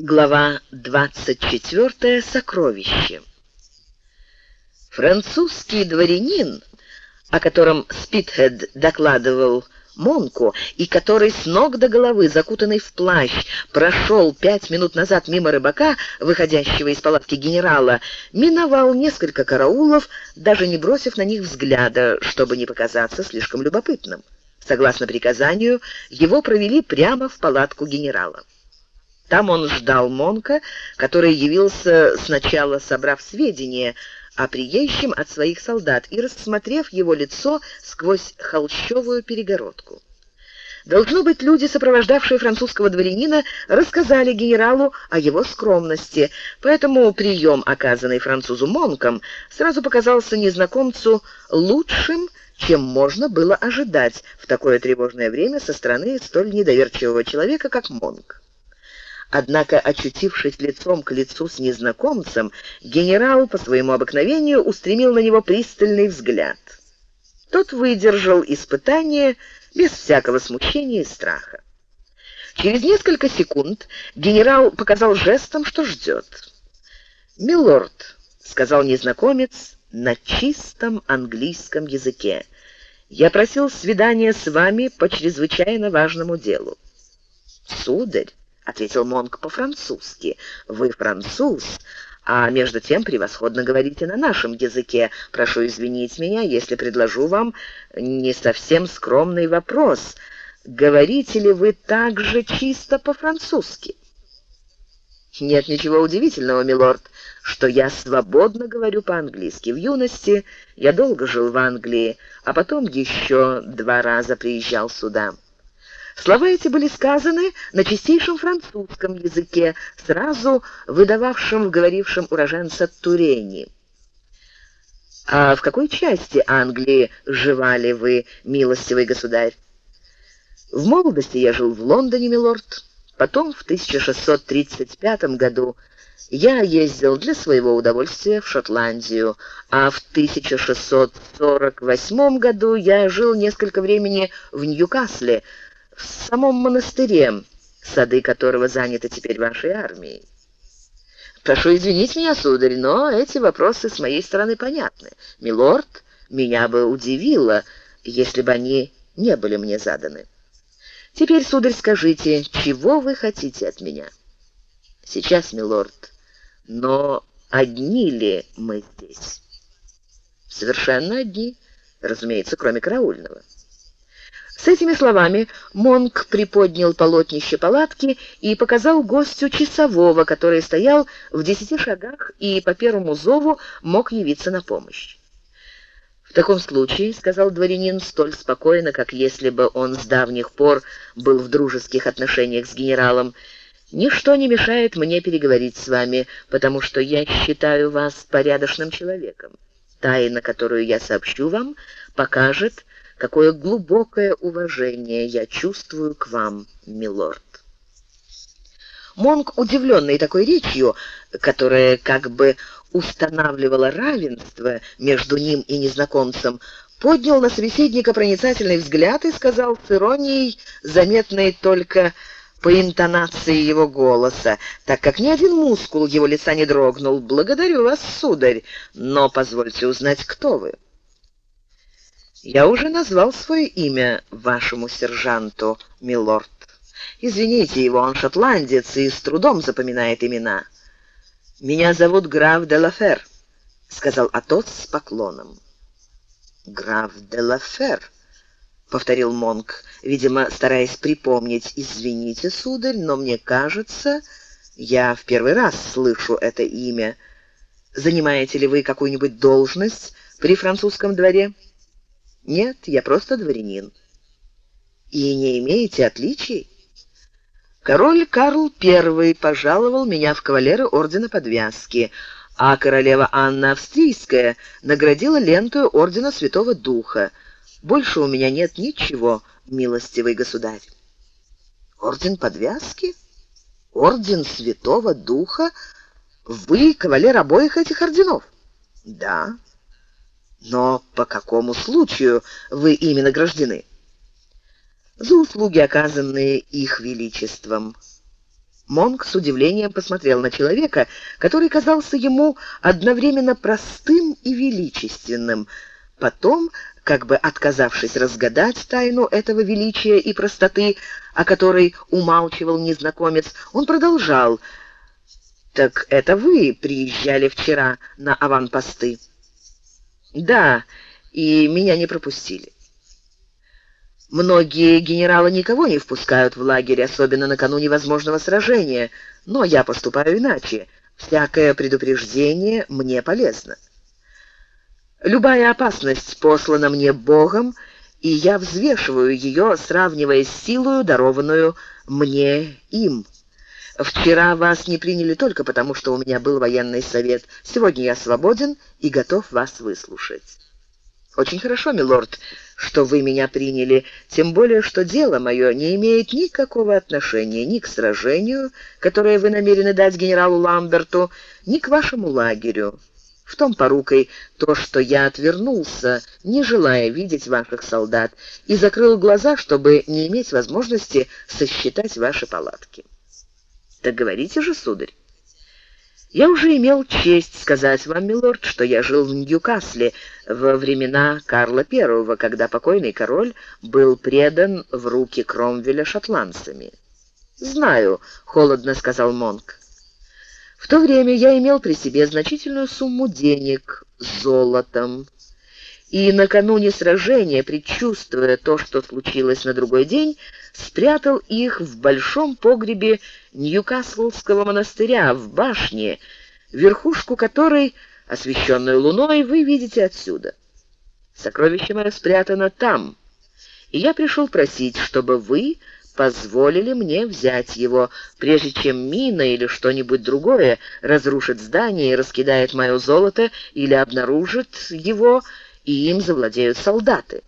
Глава 24. Сокровище. Французский дворянин, о котором Спитхед докладывал Монку, и который с ног до головы, закутанный в плащ, прошел пять минут назад мимо рыбака, выходящего из палатки генерала, миновал несколько караулов, даже не бросив на них взгляда, чтобы не показаться слишком любопытным. Согласно приказанию, его провели прямо в палатку генерала. Там он ждал Монка, который явился сначала, собрав сведения о приезжем от своих солдат и рассмотрев его лицо сквозь холщовую перегородку. Должно быть, люди, сопровождавшие французского дворянина, рассказали генералу о его скромности, поэтому прием, оказанный французу Монком, сразу показался незнакомцу лучшим, чем можно было ожидать в такое тревожное время со стороны столь недоверчивого человека, как Монк. Однако, очутившись лицом к лицу с незнакомцем, генерал по своему обыкновению устремил на него пристальный взгляд. Тот выдержал испытание без всякого смущения и страха. Через несколько секунд генерал показал жестом, что ждет. «Милорд», — сказал незнакомец на чистом английском языке, — «я просил свидания с вами по чрезвычайно важному делу». «Сударь», ответил Монк по-французски. Вы француз, а между тем превосходно говорите на нашем языке. Прошу извинить меня, если предложу вам не совсем скромный вопрос. Говорите ли вы также чисто по-французски? Нет ничего удивительного, милорд, что я свободно говорю по-английски. В юности я долго жил в Англии, а потом еще два раза приезжал сюда. Слова эти были сказаны на чистейшем французском языке, сразу выдававшем в говорившем уроженца Турени. «А в какой части Англии живали вы, милостивый государь?» «В молодости я жил в Лондоне, милорд. Потом, в 1635 году, я ездил для своего удовольствия в Шотландию, а в 1648 году я жил несколько времени в Ньюкасле, в самом монастыре, сады которого заняты теперь вашей армией. Прошу извинить меня, сударь, но эти вопросы с моей стороны понятны. Милорд, меня бы удивило, если бы они не были мне заданы. Теперь, сударь, скажите, чего вы хотите от меня? Сейчас, милорд, но одни ли мы здесь? Совершенно одни, разумеется, кроме караульного. С этими словами Монк приподнял полотнище палатки и показал гостю часового, который стоял в десяти шагах и по первому зову мог явиться на помощь. «В таком случае», — сказал дворянин столь спокойно, как если бы он с давних пор был в дружеских отношениях с генералом, «ничто не мешает мне переговорить с вами, потому что я считаю вас порядочным человеком. Тайна, которую я сообщу вам, покажет, какое глубокое уважение я чувствую к вам, милорд. Монк, удивленный такой речью, которая как бы устанавливала равенство между ним и незнакомцем, поднял на собеседника проницательный взгляд и сказал с иронией, заметной только по интонации его голоса, так как ни один мускул его лица не дрогнул. «Благодарю вас, сударь, но позвольте узнать, кто вы». Я уже назвал свое имя вашему сержанту, милорд. Извините его, он шотландец и с трудом запоминает имена. Меня зовут граф де Лафер, сказал Атос с поклоном. Граф де Лафер, повторил Монк, видимо, стараясь припомнить. Извините, сударь, но мне кажется, я в первый раз слышу это имя. Занимаете ли вы какую-нибудь должность при французском дворе? Нет, я просто дворянин. И не имеете отличий? Король Карл I пожаловал меня в кавалеры ордена Подвязки, а королева Анна Австрийская наградила ленту ордена Святого Духа. Больше у меня нет ничего, милостивый государь. Орден Подвязки? Орден Святого Духа? Вы кавалер обоих этих орденов? Да. Но по какому случаю вы ими награждены? За услуги, оказанные их величеством. Монк с удивлением посмотрел на человека, который казался ему одновременно простым и величественным. Потом, как бы отказавшись разгадать тайну этого величия и простоты, о которой умалчивал незнакомец, он продолжал: "Так это вы приезжали вчера на аванпосты?" "Да, и меня не пропустили." Многие генералы никого не впускают в лагерь, особенно накануне возможного сражения, но я поступаю иначе. Всякое предупреждение мне полезно. Любая опасность послана мне Богом, и я взвешиваю ее, сравнивая с силою, дарованную мне им. Вчера вас не приняли только потому, что у меня был военный совет. Сегодня я свободен и готов вас выслушать. Очень хорошо, милорд, что вы меня приняли, тем более что дело мое не имеет никакого отношения ни к сражению, которое вы намерены дать генералу Ламберту, ни к вашему лагерю. В том порукой то, что я отвернулся, не желая видеть ваших солдат, и закрыл глаза, чтобы не иметь возможности сосчитать ваши палатки. Так говорите же, сударь. Я уже имел честь сказать вам, милорд, что я жил в Ньюкасле во времена Карла I, когда покойный король был предан в руки Кромвеля шотландцами. Знаю, холодно сказал Монк. В то время я имел при себе значительную сумму денег золотом и накануне сражения, предчувствуя то, что случилось на другой день, спрятал их в большом погребе Ньюкаслского монастыря в башне, верхушку которой, освещенную луной, вы видите отсюда. Сокровище мое спрятано там, и я пришел просить, чтобы вы позволили мне взять его, прежде чем мина или что-нибудь другое разрушит здание и раскидает мое золото или обнаружит его и им завладеют солдаты.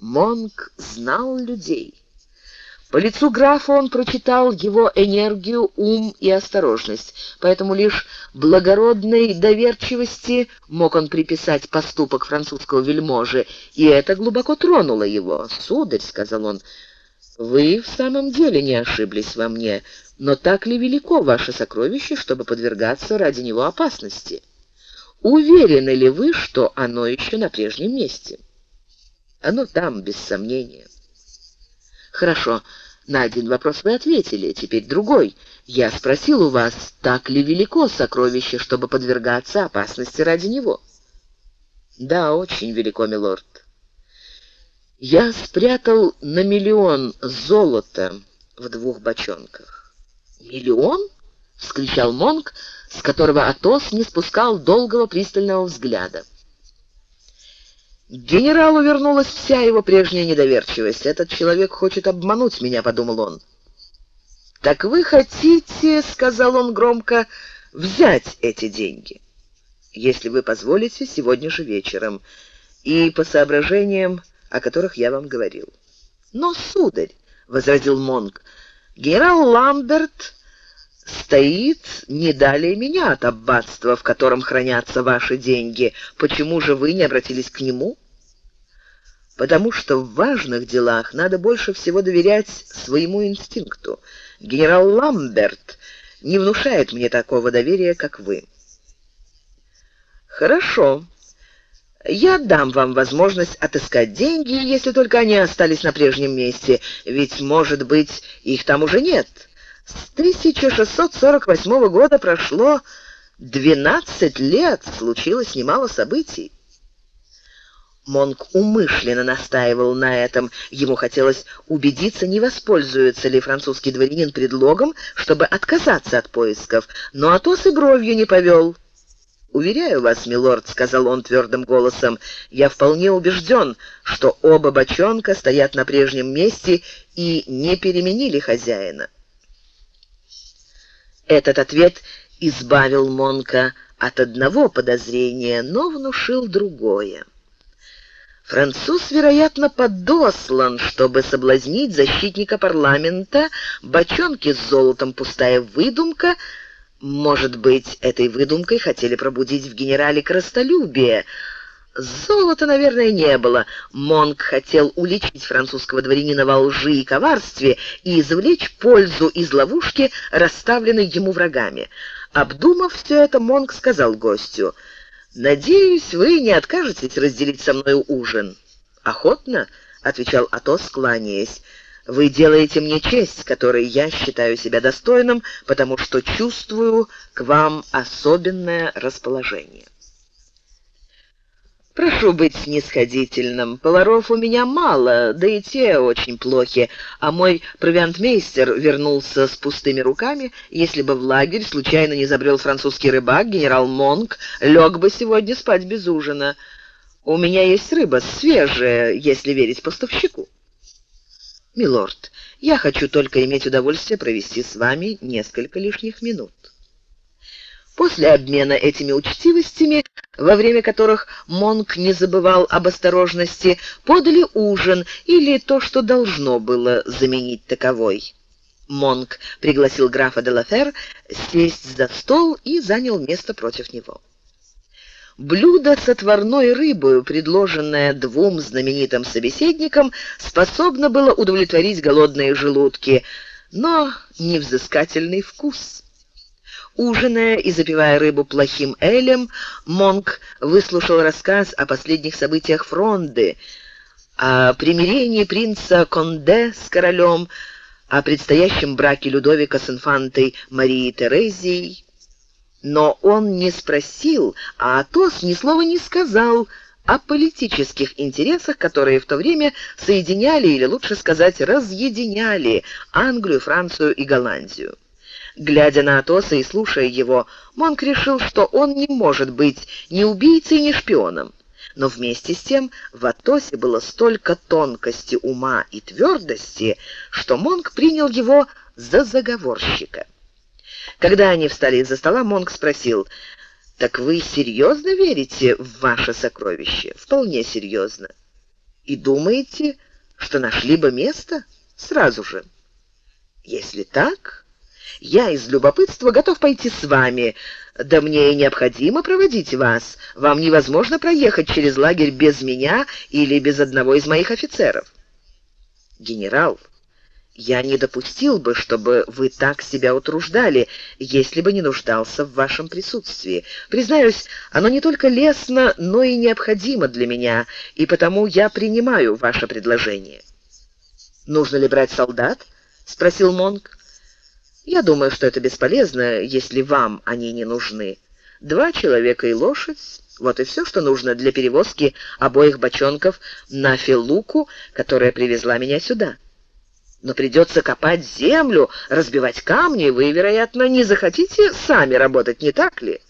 Монк знал людей. По лицу графа он прочитал его энергию, ум и осторожность, поэтому лишь благородной доверчивости мог он приписать поступок французского вельможи, и это глубоко тронуло его. "Сударь", сказал он, "вы в самом деле не ошиблись во мне, но так ли велико ваше сокровище, чтобы подвергаться ради него опасности?" Уверены ли вы, что оно еще на прежнем месте? Оно там, без сомнения. Хорошо, на один вопрос вы ответили, теперь другой. Я спросил у вас, так ли велико сокровище, чтобы подвергаться опасности ради него? Да, очень велико, милорд. Я спрятал на миллион золота в двух бочонках. Миллион? вскричал Монк, с которого Атос не спускал долгого пристального взгляда. Генералу вернулась вся его прежняя недоверчивость. Этот человек хочет обмануть меня, подумал он. Так вы хотите, сказал он громко, взять эти деньги. Если вы позволите, сегодня же вечером и по соображениям, о которых я вам говорил. Но сударь, возразил Монк, генерал Ламберт стоит не далее меня от аббатства, в котором хранятся ваши деньги. Почему же вы не обратились к нему? Потому что в важных делах надо больше всего доверять своему инстинкту. Генерал Ламберт не внушает мне такого доверия, как вы. Хорошо. Я дам вам возможность отыскать деньги, если только они остались на прежнем месте, ведь, может быть, их там уже нет. С 1648 года прошло 12 лет, случилось немало событий. Монк умышленно настаивал на этом. Ему хотелось убедиться, не воспользуется ли французский дворянин предлогом, чтобы отказаться от поисков, но Атос и бровью не повел. «Уверяю вас, милорд», — сказал он твердым голосом, — «я вполне убежден, что оба бочонка стоят на прежнем месте и не переменили хозяина». Этот ответ избавил Монка от одного подозрения, но внушил другое. Француз, вероятно, подослан, чтобы соблазнить защитника парламента, бочонки с золотом пустая выдумка. Может быть, этой выдумкой хотели пробудить в генерале крастолюбие. Золота, наверное, не было. Монк хотел уличить французского дворянина во лжи и коварстве и извлечь пользу из ловушки, расставленной ему врагами. Обдумав все это, Монк сказал гостю, «Надеюсь, вы не откажетесь разделить со мной ужин». «Охотно», — отвечал Атос, кланяясь, «вы делаете мне честь, которой я считаю себя достойным, потому что чувствую к вам особенное расположение». Прошу быть снисходительным. Поваров у меня мало, да и те очень плохи, а мой провиантмейстер вернулся с пустыми руками. Если бы в лагерь случайно не забрел французский рыбак, генерал Монк лег бы сегодня спать без ужина. У меня есть рыба свежая, если верить поставщику. Милорд, я хочу только иметь удовольствие провести с вами несколько лишних минут. После обмена этими учтивостями, во время которых Монк не забывал об осторожности, подали ужин или то, что должно было заменить таковой. Монк пригласил графа де Лафер сесть за стол и занял место против него. Блюдо с отварной рыбой, предложенное двум знаменитым собеседникам, способно было удовлетворить голодные желудки, но невзыскательный вкус. Ужиная и запивая рыбу плохим элем, Монк выслушал рассказ о последних событиях Фронды, о примирении принца Конде с королем, о предстоящем браке Людовика с инфантой Марией Терезией. Но он не спросил, а Атос ни слова не сказал о политических интересах, которые в то время соединяли, или лучше сказать, разъединяли Англию, Францию и Голландию. Глядя на Атоса и слушая его, Монк решил, что он не может быть ни убийцей, ни шпионом. Но вместе с тем в Атосе было столько тонкости ума и твердости, что Монк принял его за заговорщика. Когда они встали из-за стола, Монк спросил, «Так вы серьезно верите в ваше сокровище?» «Вполне серьезно». «И думаете, что нашли бы место сразу же?» «Если так...» Я из любопытства готов пойти с вами. Да мне и необходимо проводить вас. Вам невозможно проехать через лагерь без меня или без одного из моих офицеров. Генерал, я не допустил бы, чтобы вы так себя утруждали, если бы не нуждался в вашем присутствии. Признаюсь, оно не только лестно, но и необходимо для меня, и потому я принимаю ваше предложение. Нужно ли брать солдат? спросил Монк. Я думаю, что это бесполезно, если вам они не нужны. Два человека и лошадь — вот и все, что нужно для перевозки обоих бочонков на Филуку, которая привезла меня сюда. Но придется копать землю, разбивать камни, вы, вероятно, не захотите сами работать, не так ли?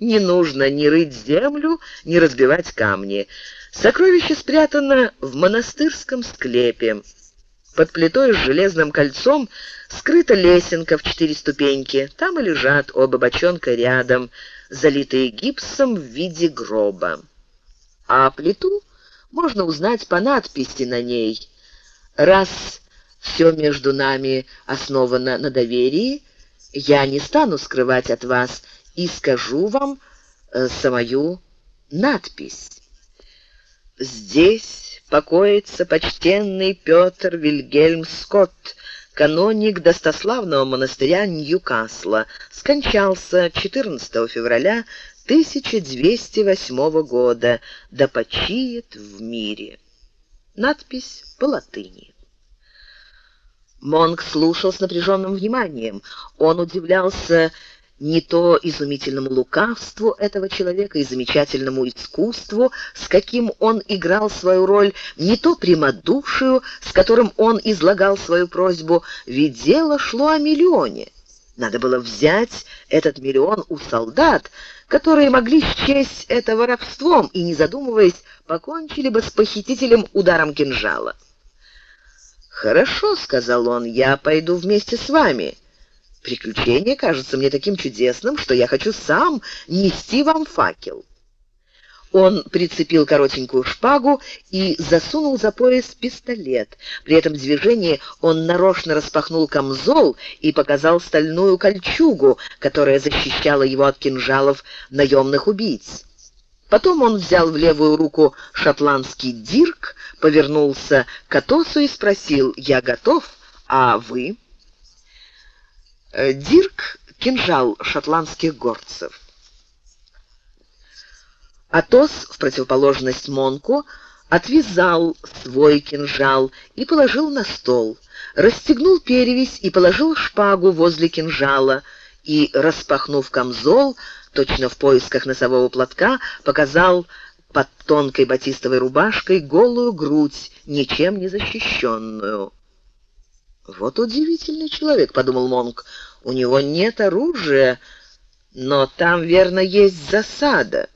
Не нужно ни рыть землю, ни разбивать камни. Сокровище спрятано в монастырском склепе. Под плитой с железным кольцом скрыта лесенка в четыре ступеньки. Там и лежат оба бочонка рядом, залитые гипсом в виде гроба. А плиту можно узнать по надписи на ней. Раз все между нами основано на доверии, я не стану скрывать от вас и скажу вам э, самую надпись. Здесь покоится почтенный Петр Вильгельм Скотт, каноник достославного монастыря Ньюкасла, скончался 14 февраля 1208 года, да почиет в мире. Надпись по латыни. Монк слушал с напряженным вниманием. Он удивлялся не то изумительному лукавству этого человека и замечательному искусству, с каким он играл свою роль, не то прямодушию, с которым он излагал свою просьбу, ведь дело шло о миллионе. Надо было взять этот миллион у солдат, которые могли счесть это воровством и, не задумываясь, покончили бы с похитителем ударом кинжала. «Хорошо», — сказал он, — «я пойду вместе с вами». Приключение кажется мне таким чудесным, что я хочу сам нести вам факел». Он прицепил коротенькую шпагу и засунул за пояс пистолет. При этом движении он нарочно распахнул камзол и показал стальную кольчугу, которая защищала его от кинжалов наемных убийц. Потом он взял в левую руку шотландский дирк, повернулся к Атосу и спросил, «Я готов, а вы?» «Э, Дирк — кинжал шотландских горцев. Атос, в противоположность Монку, отвязал свой кинжал и положил на стол, расстегнул перевязь и положил шпагу возле кинжала и, распахнув камзол, точно в поисках носового платка, показал под тонкой батистовой рубашкой голую грудь, ничем не защищенную. «Вот удивительный человек», — подумал Монк. «У него нет оружия, но там, верно, есть засада».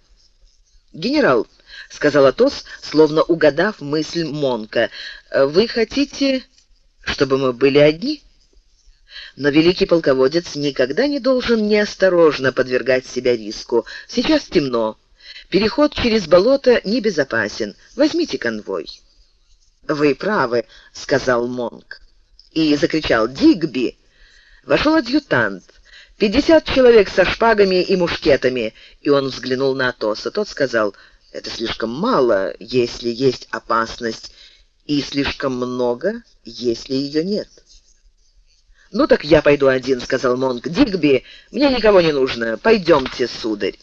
«Генерал», — сказал Атос, словно угадав мысль Монка, — «вы хотите, чтобы мы были одни?» Но великий полководец никогда не должен неосторожно подвергать себя риску. Сейчас темно. Переход через болото небезопасен. Возьмите конвой. «Вы правы», — сказал Монк. И закричал «Дигби!» Вошел адъютант. Пятьдесят человек со шпагами и мушкетами. И он взглянул на Атоса. Тот сказал «Это слишком мало, если есть опасность, и слишком много, если ее нет». «Ну так я пойду один», — сказал Монк. «Дигби, мне никого не нужно. Пойдемте, сударь».